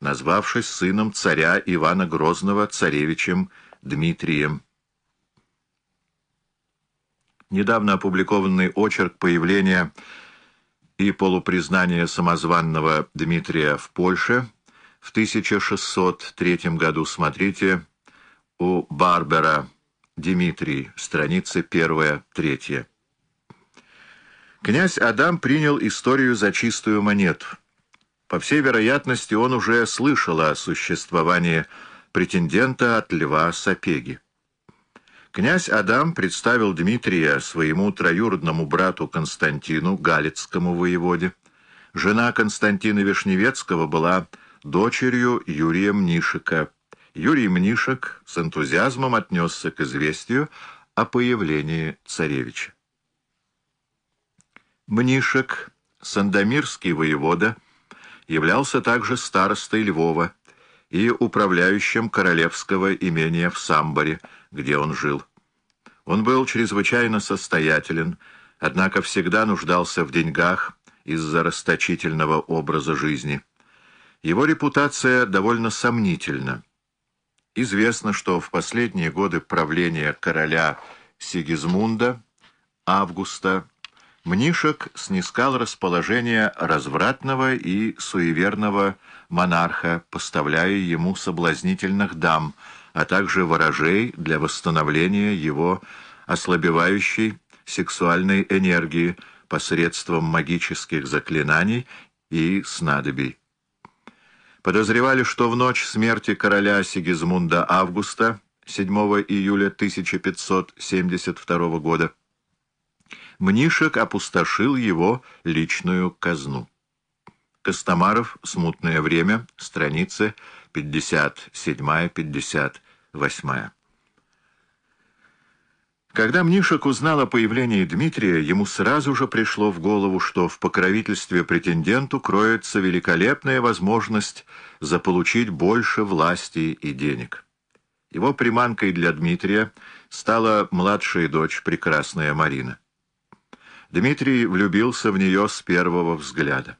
назвавшись сыном царя Ивана Грозного царевичем Дмитрием. Недавно опубликованный очерк появления и полупризнания самозванного Дмитрия в Польше в 1603 году смотрите у Барбера Дмитрий, страницы 1-3. Князь Адам принял историю за чистую монету. По всей вероятности, он уже слышал о существовании претендента от Льва Сапеги. Князь Адам представил Дмитрия своему троюродному брату Константину, галицкому воеводе. Жена Константина Вишневецкого была дочерью Юрия Мнишика. Юрий Мнишек с энтузиазмом отнесся к известию о появлении царевича. Мнишек, сандомирский воевода, являлся также старостой Львова и управляющим королевского имения в Самборе, где он жил. Он был чрезвычайно состоятелен, однако всегда нуждался в деньгах из-за расточительного образа жизни. Его репутация довольно сомнительна. Известно, что в последние годы правления короля Сигизмунда, Августа, Мнишек снискал расположение развратного и суеверного монарха, поставляя ему соблазнительных дам, а также ворожей для восстановления его ослабевающей сексуальной энергии посредством магических заклинаний и снадобий. Подозревали, что в ночь смерти короля Сигизмунда Августа, 7 июля 1572 года, Мнишек опустошил его личную казну. Костомаров «Смутное время», страницы 57-58. Когда Мнишек узнал о появлении Дмитрия, ему сразу же пришло в голову, что в покровительстве претенденту кроется великолепная возможность заполучить больше власти и денег. Его приманкой для Дмитрия стала младшая дочь, прекрасная Марина. Дмитрий влюбился в нее с первого взгляда.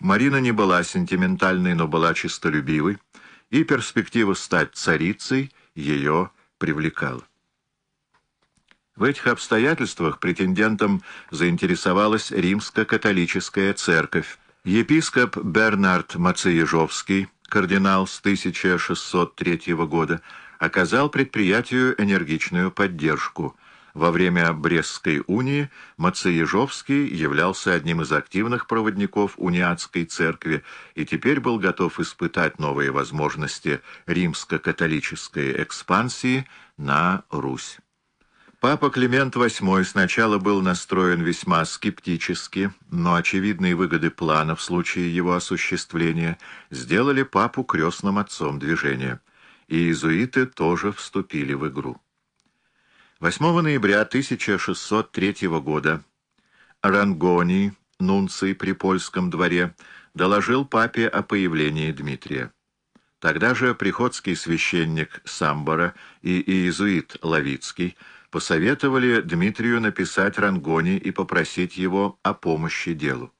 Марина не была сентиментальной, но была честолюбивой, и перспектива стать царицей ее привлекала. В этих обстоятельствах претендентом заинтересовалась римско-католическая церковь. Епископ Бернард Мацеежовский, кардинал с 1603 года, оказал предприятию энергичную поддержку – во время Брестской унии Мацеежовский являлся одним из активных проводников униатской церкви и теперь был готов испытать новые возможности римско-католической экспансии на Русь. Папа Климент VIII сначала был настроен весьма скептически, но очевидные выгоды плана в случае его осуществления сделали папу крестным отцом движения, и иезуиты тоже вступили в игру. 8 ноября 1603 года Рангони, нунций при польском дворе, доложил папе о появлении Дмитрия. Тогда же приходский священник Самбора и иезуит Лавицкий посоветовали Дмитрию написать Рангони и попросить его о помощи делу.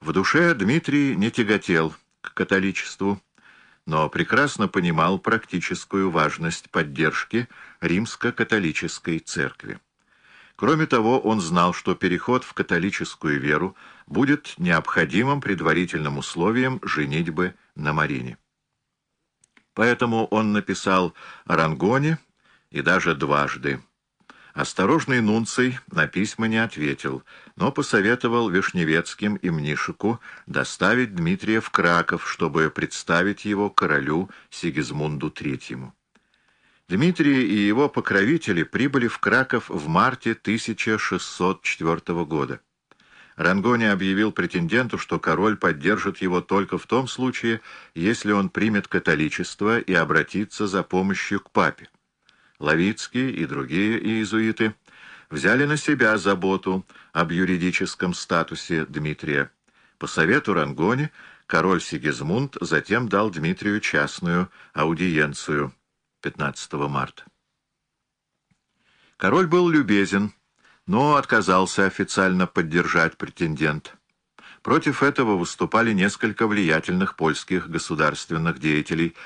В душе Дмитрий не тяготел к католичеству, но прекрасно понимал практическую важность поддержки римско-католической церкви. Кроме того, он знал, что переход в католическую веру будет необходимым предварительным условием женитьбы на Марине. Поэтому он написал Рангоне и даже дважды Осторожный Нунций на письма не ответил, но посоветовал Вишневецким и Мнишику доставить Дмитрия в Краков, чтобы представить его королю Сигизмунду III. Дмитрий и его покровители прибыли в Краков в марте 1604 года. Рангони объявил претенденту, что король поддержит его только в том случае, если он примет католичество и обратится за помощью к папе. Лавицкий и другие иезуиты взяли на себя заботу об юридическом статусе Дмитрия. По совету Рангони король Сигизмунд затем дал Дмитрию частную аудиенцию 15 марта. Король был любезен, но отказался официально поддержать претендента. Против этого выступали несколько влиятельных польских государственных деятелей,